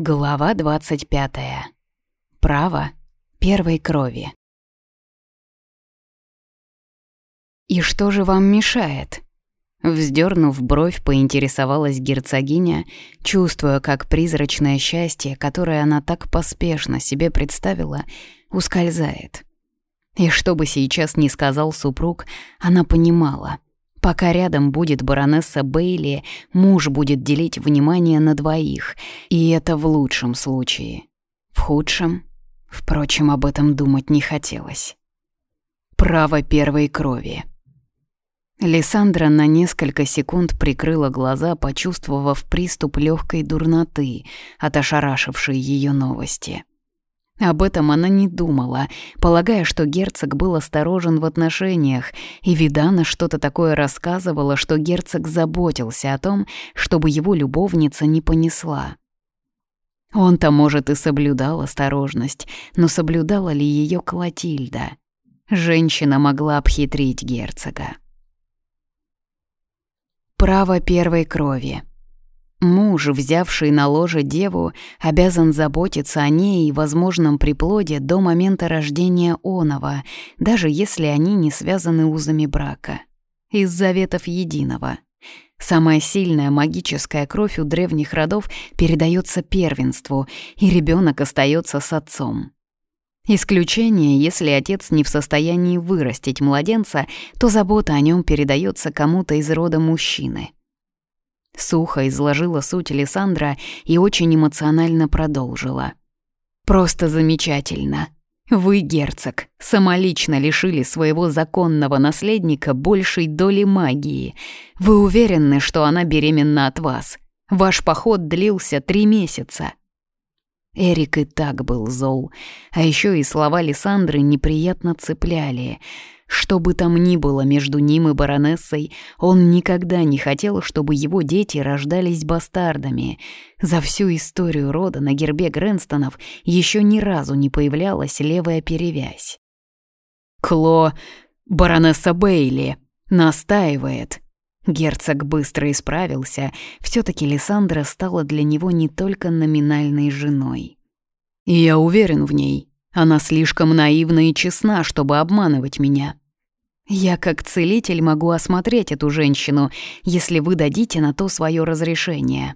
Глава 25. Право первой крови. «И что же вам мешает?» Вздернув бровь, поинтересовалась герцогиня, чувствуя, как призрачное счастье, которое она так поспешно себе представила, ускользает. И что бы сейчас ни сказал супруг, она понимала — Пока рядом будет баронесса Бейли, муж будет делить внимание на двоих, и это в лучшем случае. В худшем, впрочем, об этом думать не хотелось. Право первой крови. Лиссандра на несколько секунд прикрыла глаза, почувствовав приступ легкой дурноты от ошарашившей ее новости. Об этом она не думала, полагая, что герцог был осторожен в отношениях, и Видана что-то такое рассказывала, что герцог заботился о том, чтобы его любовница не понесла. Он-то, может, и соблюдал осторожность, но соблюдала ли ее Клотильда? Женщина могла обхитрить герцога. Право первой крови. Муж, взявший на ложе деву, обязан заботиться о ней и возможном приплоде до момента рождения оного, даже если они не связаны узами брака. Из заветов единого. Самая сильная магическая кровь у древних родов передается первенству, и ребенок остается с отцом. Исключение, если отец не в состоянии вырастить младенца, то забота о нем передается кому-то из рода мужчины — Сухо изложила суть Лиссандра и очень эмоционально продолжила. «Просто замечательно. Вы, герцог, самолично лишили своего законного наследника большей доли магии. Вы уверены, что она беременна от вас? Ваш поход длился три месяца». Эрик и так был зол, а еще и слова Лиссандры неприятно цепляли — что бы там ни было между ним и баронессой, он никогда не хотел, чтобы его дети рождались бастардами. За всю историю рода на гербе Грэнстонов еще ни разу не появлялась левая перевязь. «Кло... баронесса Бейли... настаивает...» Герцог быстро исправился, все таки Лиссандра стала для него не только номинальной женой. «Я уверен в ней», она слишком наивна и честна, чтобы обманывать меня. Я как целитель могу осмотреть эту женщину, если вы дадите на то свое разрешение».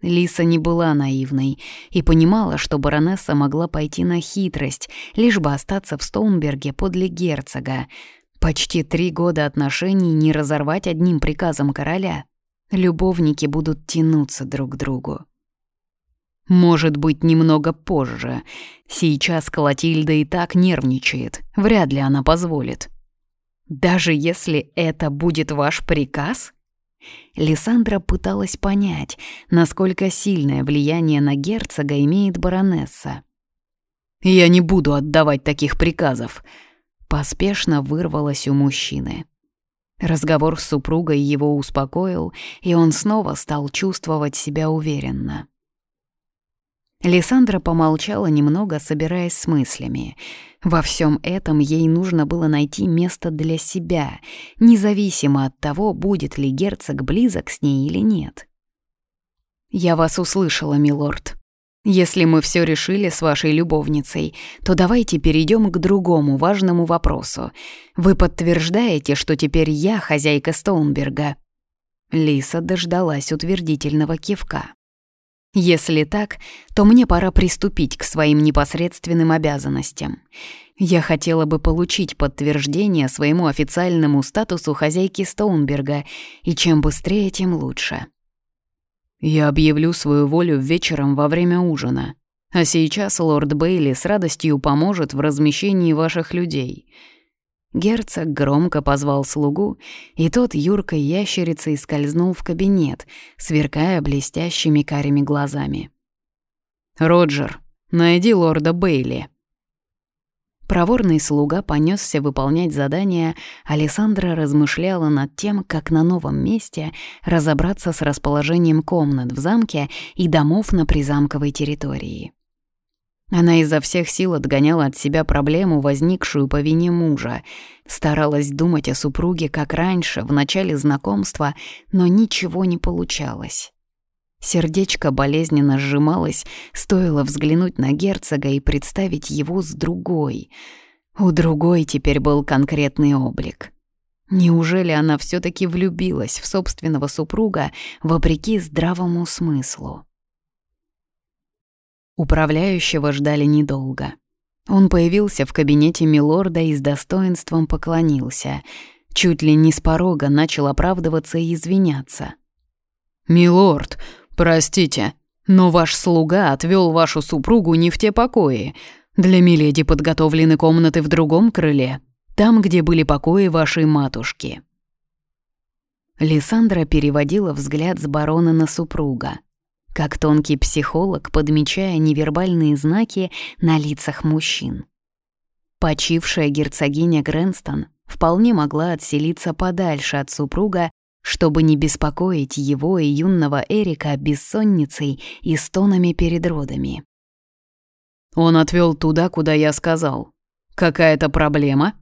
Лиса не была наивной и понимала, что баронесса могла пойти на хитрость, лишь бы остаться в Стоунберге подле герцога. Почти три года отношений не разорвать одним приказом короля. Любовники будут тянуться друг к другу. Может быть, немного позже. Сейчас Клотильда и так нервничает. Вряд ли она позволит. Даже если это будет ваш приказ? Лиссандра пыталась понять, насколько сильное влияние на герцога имеет баронесса. «Я не буду отдавать таких приказов», — поспешно вырвалось у мужчины. Разговор с супругой его успокоил, и он снова стал чувствовать себя уверенно. Лиссандра помолчала немного, собираясь с мыслями. Во всем этом ей нужно было найти место для себя, независимо от того, будет ли герцог близок с ней или нет. «Я вас услышала, милорд. Если мы все решили с вашей любовницей, то давайте перейдем к другому важному вопросу. Вы подтверждаете, что теперь я хозяйка Стоунберга?» Лиса дождалась утвердительного кивка. Если так, то мне пора приступить к своим непосредственным обязанностям. Я хотела бы получить подтверждение своему официальному статусу хозяйки Стоунберга, и чем быстрее, тем лучше. Я объявлю свою волю вечером во время ужина. А сейчас лорд Бейли с радостью поможет в размещении ваших людей — Герцог громко позвал слугу, и тот юркой ящерицей скользнул в кабинет, сверкая блестящими карими глазами. «Роджер, найди лорда Бейли». Проворный слуга понесся выполнять задание, Александра размышляла над тем, как на новом месте разобраться с расположением комнат в замке и домов на призамковой территории. Она изо всех сил отгоняла от себя проблему, возникшую по вине мужа. Старалась думать о супруге, как раньше, в начале знакомства, но ничего не получалось. Сердечко болезненно сжималось, стоило взглянуть на герцога и представить его с другой. У другой теперь был конкретный облик. Неужели она все таки влюбилась в собственного супруга вопреки здравому смыслу? Управляющего ждали недолго. Он появился в кабинете милорда и с достоинством поклонился. Чуть ли не с порога начал оправдываться и извиняться. «Милорд, «Простите, но ваш слуга отвел вашу супругу не в те покои. Для Миледи подготовлены комнаты в другом крыле, там, где были покои вашей матушки». Лиссандра переводила взгляд с барона на супруга, как тонкий психолог, подмечая невербальные знаки на лицах мужчин. Почившая герцогиня Грэнстон вполне могла отселиться подальше от супруга чтобы не беспокоить его и юного Эрика бессонницей и стонами перед родами. «Он отвел туда, куда я сказал. Какая-то проблема?»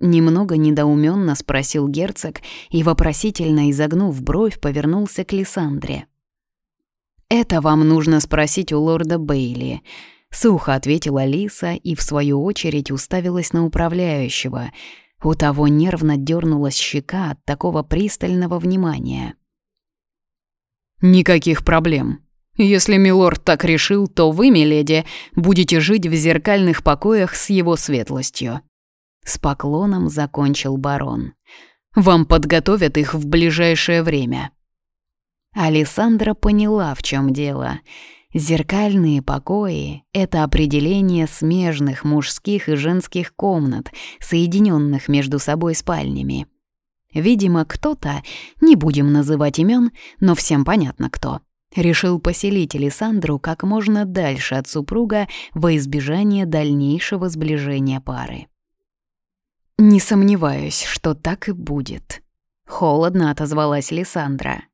Немного недоуменно спросил герцог и, вопросительно изогнув бровь, повернулся к Лиссандре. «Это вам нужно спросить у лорда Бейли», — сухо ответила Лиса и, в свою очередь, уставилась на управляющего — у того нервно дернулась щека от такого пристального внимания. «Никаких проблем. Если милорд так решил, то вы, миледи, будете жить в зеркальных покоях с его светлостью». С поклоном закончил барон. «Вам подготовят их в ближайшее время». Алессандра поняла, в чем дело — Зеркальные покои — это определение смежных мужских и женских комнат, соединенных между собой спальнями. Видимо, кто-то, не будем называть имен, но всем понятно кто, решил поселить Александру как можно дальше от супруга во избежание дальнейшего сближения пары. «Не сомневаюсь, что так и будет», — холодно отозвалась Лиссандра.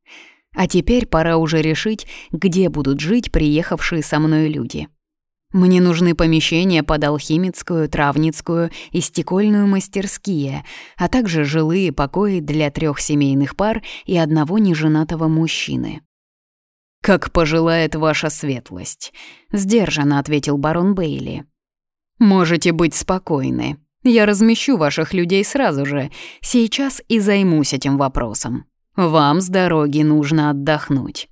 А теперь пора уже решить, где будут жить приехавшие со мной люди. Мне нужны помещения под алхимицкую, травницкую и стекольную мастерские, а также жилые покои для трех семейных пар и одного неженатого мужчины. «Как пожелает ваша светлость», — сдержанно ответил барон Бейли. «Можете быть спокойны. Я размещу ваших людей сразу же, сейчас и займусь этим вопросом». Вам с дороги нужно отдохнуть».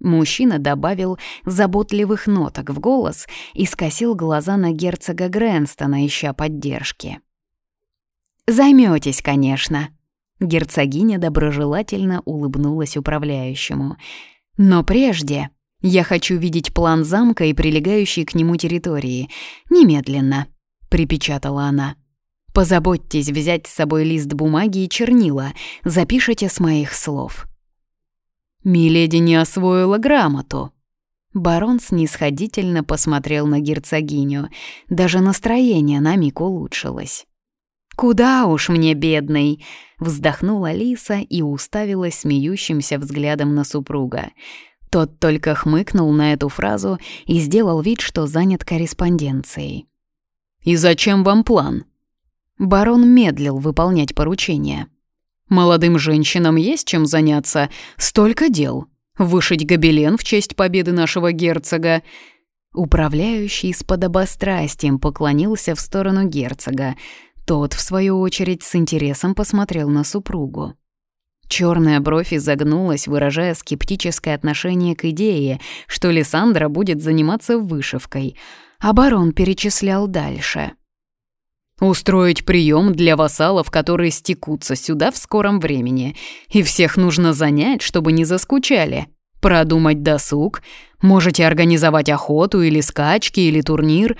Мужчина добавил заботливых ноток в голос и скосил глаза на герцога Грэнстона, ища поддержки. «Займётесь, конечно», — герцогиня доброжелательно улыбнулась управляющему. «Но прежде я хочу видеть план замка и прилегающей к нему территории. Немедленно», — припечатала она. Позаботьтесь взять с собой лист бумаги и чернила, запишите с моих слов». «Миледи не освоила грамоту». Барон снисходительно посмотрел на герцогиню, даже настроение на миг улучшилось. «Куда уж мне, бедный!» — вздохнула Лиса и уставилась смеющимся взглядом на супруга. Тот только хмыкнул на эту фразу и сделал вид, что занят корреспонденцией. «И зачем вам план?» Барон медлил выполнять поручение. «Молодым женщинам есть чем заняться. Столько дел. Вышить гобелен в честь победы нашего герцога». Управляющий с подобострастием поклонился в сторону герцога. Тот, в свою очередь, с интересом посмотрел на супругу. Черная бровь изогнулась, выражая скептическое отношение к идее, что Лиссандра будет заниматься вышивкой, а барон перечислял дальше — Устроить прием для вассалов, которые стекутся сюда в скором времени. И всех нужно занять, чтобы не заскучали. Продумать досуг. Можете организовать охоту или скачки, или турнир.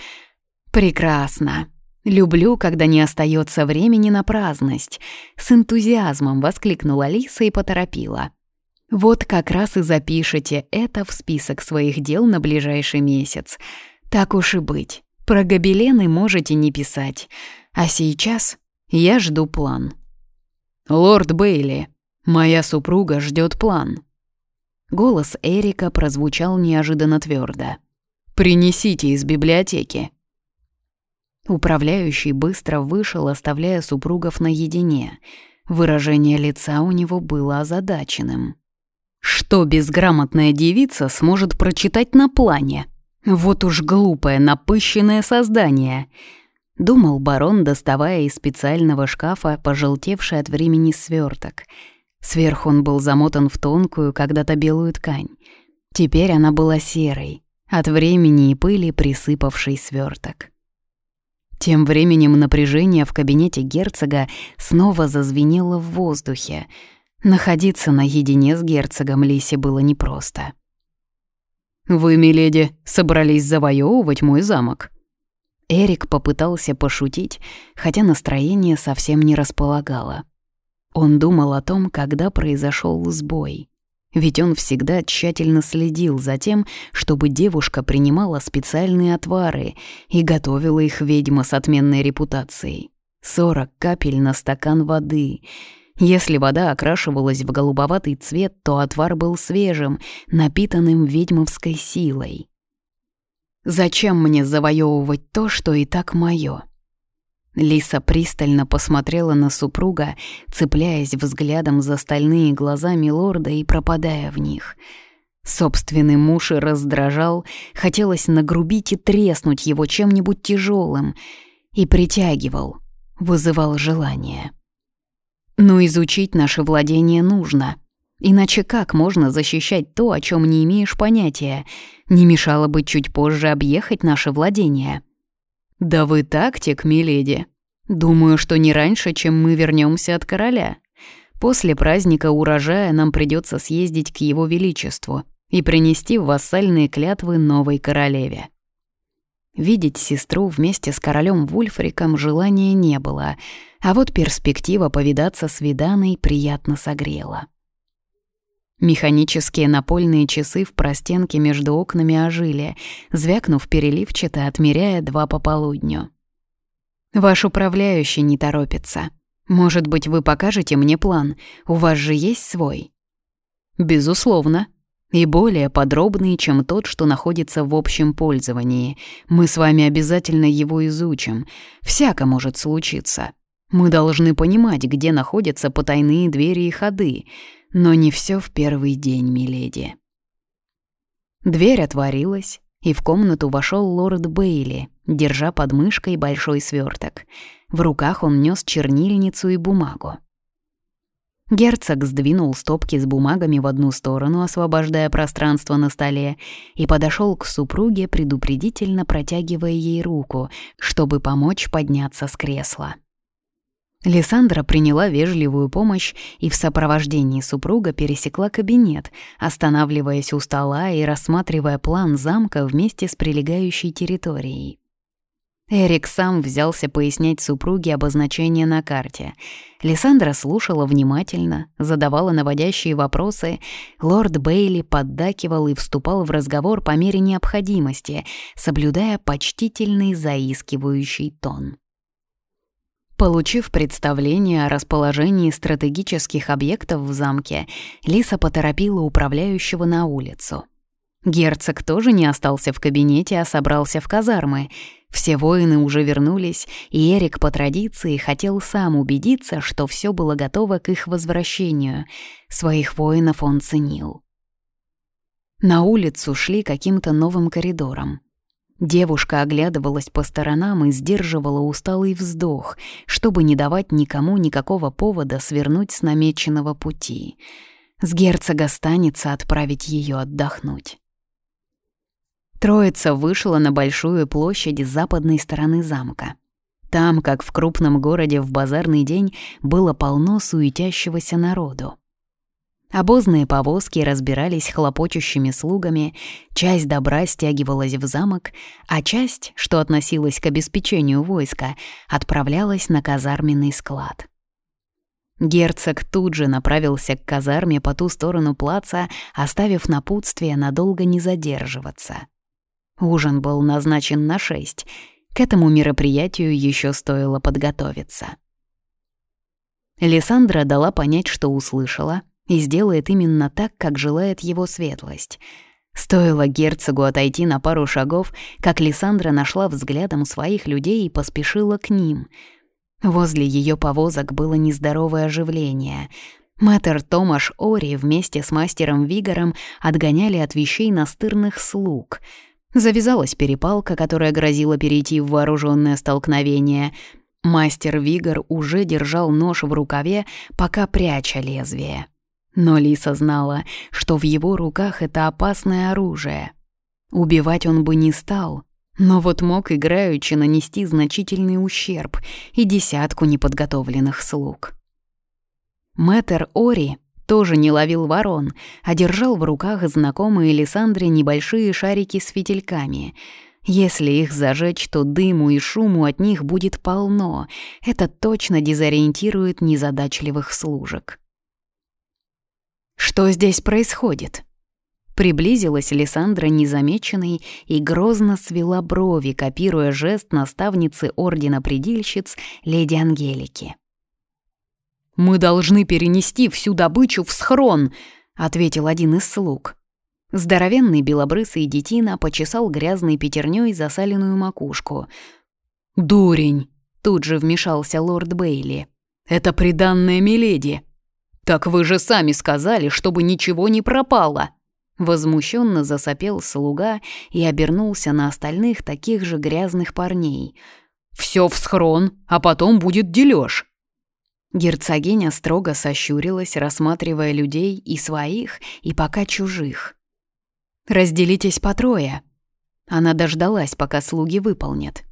Прекрасно. Люблю, когда не остается времени на праздность. С энтузиазмом воскликнула Лиса и поторопила. Вот как раз и запишите это в список своих дел на ближайший месяц. Так уж и быть. Про гобелены можете не писать. А сейчас я жду план. «Лорд Бейли, моя супруга ждет план». Голос Эрика прозвучал неожиданно твердо. «Принесите из библиотеки». Управляющий быстро вышел, оставляя супругов наедине. Выражение лица у него было озадаченным. Что безграмотная девица сможет прочитать на плане? Вот уж глупое, напыщенное создание. Думал барон, доставая из специального шкафа пожелтевший от времени сверток. Сверху он был замотан в тонкую, когда-то белую ткань. Теперь она была серой, от времени и пыли присыпавший сверток. Тем временем напряжение в кабинете герцога снова зазвенело в воздухе. Находиться наедине с герцогом Лисе было непросто. «Вы, миледи, собрались завоевывать мой замок?» Эрик попытался пошутить, хотя настроение совсем не располагало. Он думал о том, когда произошел сбой. Ведь он всегда тщательно следил за тем, чтобы девушка принимала специальные отвары и готовила их ведьма с отменной репутацией. Сорок капель на стакан воды — если вода окрашивалась в голубоватый цвет, то отвар был свежим, напитанным ведьмовской силой. «Зачем мне завоевывать то, что и так моё?» Лиса пристально посмотрела на супруга, цепляясь взглядом за стальные глаза милорда и пропадая в них. Собственный муж и раздражал, хотелось нагрубить и треснуть его чем-нибудь тяжелым, и притягивал, вызывал желание. Но изучить наше владение нужно. Иначе как можно защищать то, о чем не имеешь понятия? Не мешало бы чуть позже объехать наше владение. Да вы тактик, миледи. Думаю, что не раньше, чем мы вернемся от короля. После праздника урожая нам придется съездить к его величеству и принести вассальные клятвы новой королеве. Видеть сестру вместе с королем Вульфриком желания не было, а вот перспектива повидаться с Виданой приятно согрела. Механические напольные часы в простенке между окнами ожили, звякнув переливчато, отмеряя два по полудню. «Ваш управляющий не торопится. Может быть, вы покажете мне план? У вас же есть свой?» «Безусловно», и более подробный, чем тот, что находится в общем пользовании. Мы с вами обязательно его изучим. Всяко может случиться. Мы должны понимать, где находятся потайные двери и ходы, но не все в первый день, миледи. Дверь отворилась, и в комнату вошел лорд Бейли, держа под мышкой большой сверток. В руках он нес чернильницу и бумагу. Герцог сдвинул стопки с бумагами в одну сторону, освобождая пространство на столе, и подошел к супруге, предупредительно протягивая ей руку, чтобы помочь подняться с кресла. Лиссандра приняла вежливую помощь и в сопровождении супруга пересекла кабинет, останавливаясь у стола и рассматривая план замка вместе с прилегающей территорией. Эрик сам взялся пояснять супруге обозначение на карте. Лиссандра слушала внимательно, задавала наводящие вопросы. Лорд Бейли поддакивал и вступал в разговор по мере необходимости, соблюдая почтительный заискивающий тон. Получив представление о расположении стратегических объектов в замке, Лиса поторопила управляющего на улицу. Герцог тоже не остался в кабинете, а собрался в казармы. Все воины уже вернулись, и Эрик по традиции хотел сам убедиться, что все было готово к их возвращению. Своих воинов он ценил. На улицу шли каким-то новым коридором. Девушка оглядывалась по сторонам и сдерживала усталый вздох, чтобы не давать никому никакого повода свернуть с намеченного пути. С герцога станется отправить ее отдохнуть. Троица вышла на большую площадь с западной стороны замка. Там, как в крупном городе в базарный день, было полно суетящегося народу. Обозные повозки разбирались хлопочущими слугами, часть добра стягивалась в замок, а часть, что относилась к обеспечению войска, отправлялась на казарменный склад. Герцог тут же направился к казарме по ту сторону плаца, оставив напутствие надолго не задерживаться. Ужин был назначен на шесть. К этому мероприятию еще стоило подготовиться. Лиссандра дала понять, что услышала, и сделает именно так, как желает его светлость. Стоило герцогу отойти на пару шагов, как Лиссандра нашла взглядом своих людей и поспешила к ним. Возле ее повозок было нездоровое оживление. Мэтр Томаш Ори вместе с мастером Вигором отгоняли от вещей настырных слуг. Завязалась перепалка, которая грозила перейти в вооруженное столкновение. Мастер Вигор уже держал нож в рукаве, пока пряча лезвие. Но Лиса знала, что в его руках это опасное оружие. Убивать он бы не стал, но вот мог играючи нанести значительный ущерб и десятку неподготовленных слуг. Мэтр Ори тоже не ловил ворон, а держал в руках знакомые Лиссандре небольшие шарики с фитильками. Если их зажечь, то дыму и шуму от них будет полно. Это точно дезориентирует незадачливых служек. «Что здесь происходит?» Приблизилась Лиссандра незамеченной и грозно свела брови, копируя жест наставницы Ордена Предильщиц леди Ангелики. «Мы должны перенести всю добычу в схрон», — ответил один из слуг. Здоровенный белобрысый детина почесал грязной пятерней засаленную макушку. «Дурень!» — тут же вмешался лорд Бейли. «Это приданное Миледи!» «Так вы же сами сказали, чтобы ничего не пропало!» Возмущенно засопел слуга и обернулся на остальных таких же грязных парней. «Все в схрон, а потом будет дележ. Герцогиня строго сощурилась, рассматривая людей и своих, и пока чужих. «Разделитесь по трое». Она дождалась, пока слуги выполнят.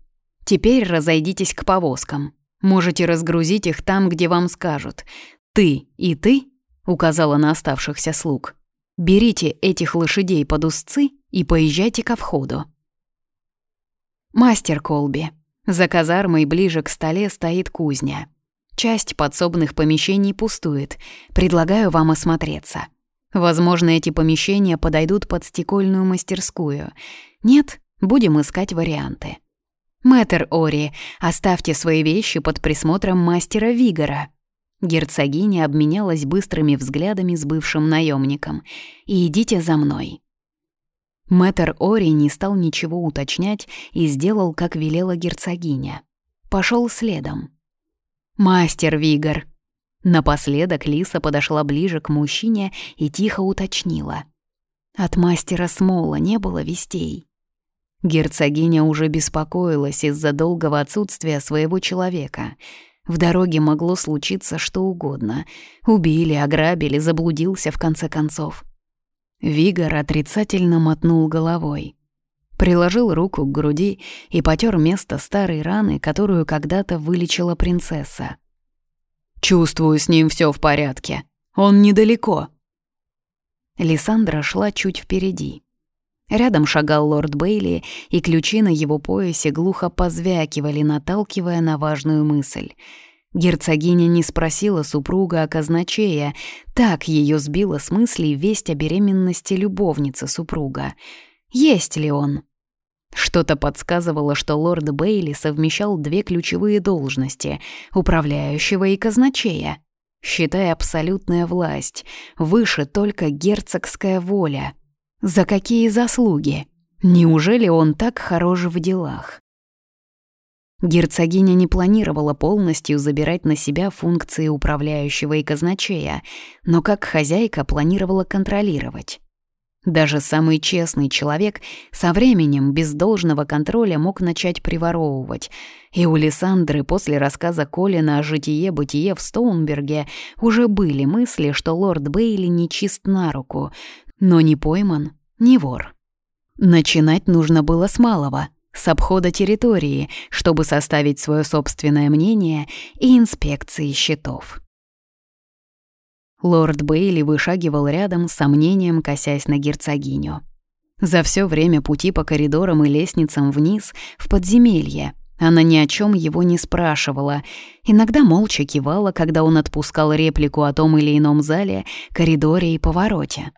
«Теперь разойдитесь к повозкам. Можете разгрузить их там, где вам скажут. Ты и ты», — указала на оставшихся слуг, «берите этих лошадей под узцы и поезжайте ко входу». «Мастер Колби, за казармой ближе к столе стоит кузня». Часть подсобных помещений пустует. Предлагаю вам осмотреться. Возможно, эти помещения подойдут под стекольную мастерскую. Нет, будем искать варианты. Мэтр Ори, оставьте свои вещи под присмотром мастера Вигора. Герцогиня обменялась быстрыми взглядами с бывшим наемником. И идите за мной. Мэтр Ори не стал ничего уточнять и сделал, как велела герцогиня. Пошел следом. «Мастер Вигор». Напоследок Лиса подошла ближе к мужчине и тихо уточнила. От мастера Смола не было вестей. Герцогиня уже беспокоилась из-за долгого отсутствия своего человека. В дороге могло случиться что угодно. Убили, ограбили, заблудился в конце концов. Вигор отрицательно мотнул головой. Приложил руку к груди и потер место старой раны, которую когда-то вылечила принцесса. «Чувствую, с ним все в порядке. Он недалеко». Лиссандра шла чуть впереди. Рядом шагал лорд Бейли, и ключи на его поясе глухо позвякивали, наталкивая на важную мысль. Герцогиня не спросила супруга о казначея, так ее сбила с мыслей весть о беременности любовницы супруга. Есть ли он? Что-то подсказывало, что лорд Бейли совмещал две ключевые должности — управляющего и казначея, считая абсолютная власть, выше только герцогская воля. За какие заслуги? Неужели он так хорош в делах? Герцогиня не планировала полностью забирать на себя функции управляющего и казначея, но как хозяйка планировала контролировать. Даже самый честный человек со временем без должного контроля мог начать приворовывать. И у Лиссандры после рассказа Колина о житие-бытие в Стоунберге уже были мысли, что лорд Бейли не чист на руку, но не пойман, не вор. Начинать нужно было с малого, с обхода территории, чтобы составить свое собственное мнение и инспекции счетов. Лорд Бейли вышагивал рядом, сомнением косясь на герцогиню. За все время пути по коридорам и лестницам вниз, в подземелье, она ни о чем его не спрашивала, иногда молча кивала, когда он отпускал реплику о том или ином зале, коридоре и повороте.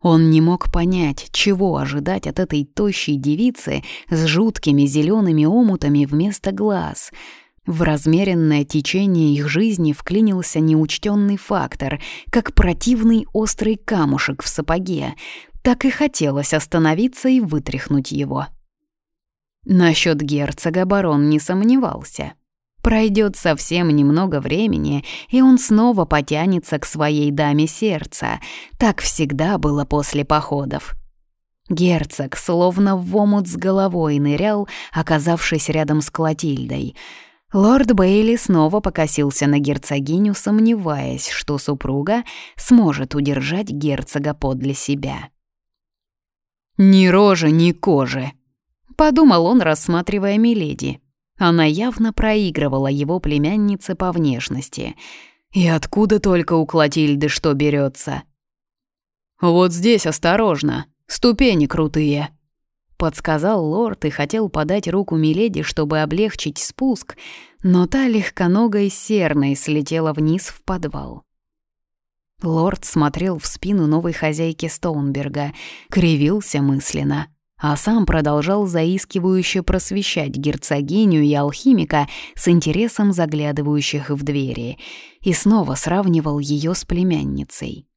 Он не мог понять, чего ожидать от этой тощей девицы с жуткими зелеными омутами вместо глаз — в размеренное течение их жизни вклинился неучтенный фактор, как противный острый камушек в сапоге. Так и хотелось остановиться и вытряхнуть его. Насчет герцога барон не сомневался. Пройдет совсем немного времени, и он снова потянется к своей даме сердца. Так всегда было после походов. Герцог словно в омут с головой нырял, оказавшись рядом с Клотильдой. Лорд Бейли снова покосился на герцогиню, сомневаясь, что супруга сможет удержать герцога подле себя. «Ни рожи, ни кожи», — подумал он, рассматривая Миледи. Она явно проигрывала его племяннице по внешности. И откуда только у Клотильды что берется? «Вот здесь осторожно, ступени крутые», — подсказал лорд и хотел подать руку Миледи, чтобы облегчить спуск, но та легконогой серной слетела вниз в подвал. Лорд смотрел в спину новой хозяйки Стоунберга, кривился мысленно — а сам продолжал заискивающе просвещать герцогиню и алхимика с интересом заглядывающих в двери, и снова сравнивал ее с племянницей.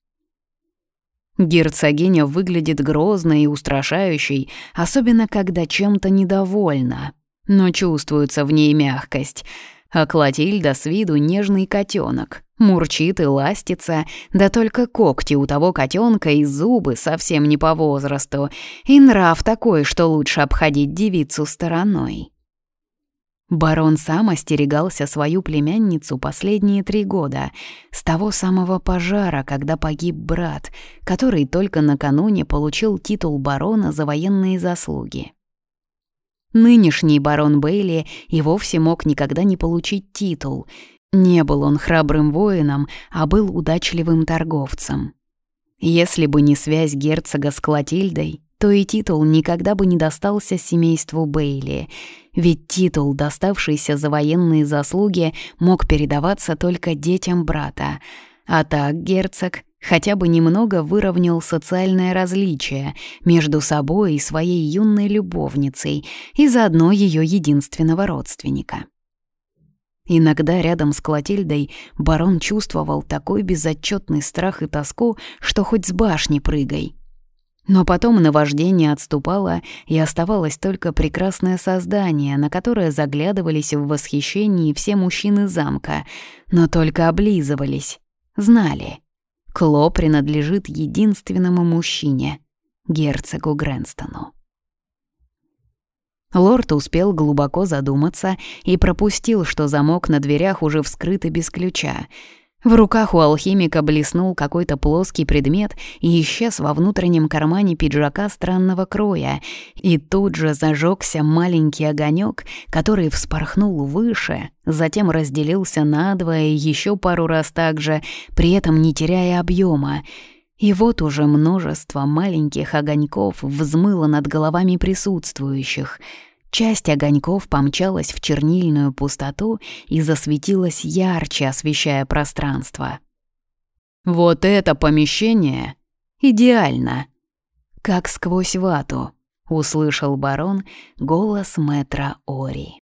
Герцогиня выглядит грозной и устрашающей, особенно когда чем-то недовольна, но чувствуется в ней мягкость, а Клотильда с виду нежный котенок, Мурчит и ластится, да только когти у того котенка и зубы совсем не по возрасту, и нрав такой, что лучше обходить девицу стороной. Барон сам остерегался свою племянницу последние три года, с того самого пожара, когда погиб брат, который только накануне получил титул барона за военные заслуги. Нынешний барон Бейли и вовсе мог никогда не получить титул, не был он храбрым воином, а был удачливым торговцем. Если бы не связь герцога с Клотильдой, то и титул никогда бы не достался семейству Бейли, ведь титул, доставшийся за военные заслуги, мог передаваться только детям брата. А так герцог хотя бы немного выровнял социальное различие между собой и своей юной любовницей и заодно ее единственного родственника. Иногда рядом с Клотильдой барон чувствовал такой безотчетный страх и тоску, что хоть с башни прыгай. Но потом наваждение отступало, и оставалось только прекрасное создание, на которое заглядывались в восхищении все мужчины замка, но только облизывались, знали. Кло принадлежит единственному мужчине — герцогу Грэнстону. Лорд успел глубоко задуматься и пропустил, что замок на дверях уже вскрыт и без ключа. В руках у алхимика блеснул какой-то плоский предмет и исчез во внутреннем кармане пиджака странного кроя, и тут же зажегся маленький огонек, который вспорхнул выше, затем разделился надвое еще пару раз так же, при этом не теряя объема. И вот уже множество маленьких огоньков взмыло над головами присутствующих. Часть огоньков помчалась в чернильную пустоту и засветилась ярче, освещая пространство. «Вот это помещение идеально!» «Как сквозь вату», — услышал барон голос мэтра Ори.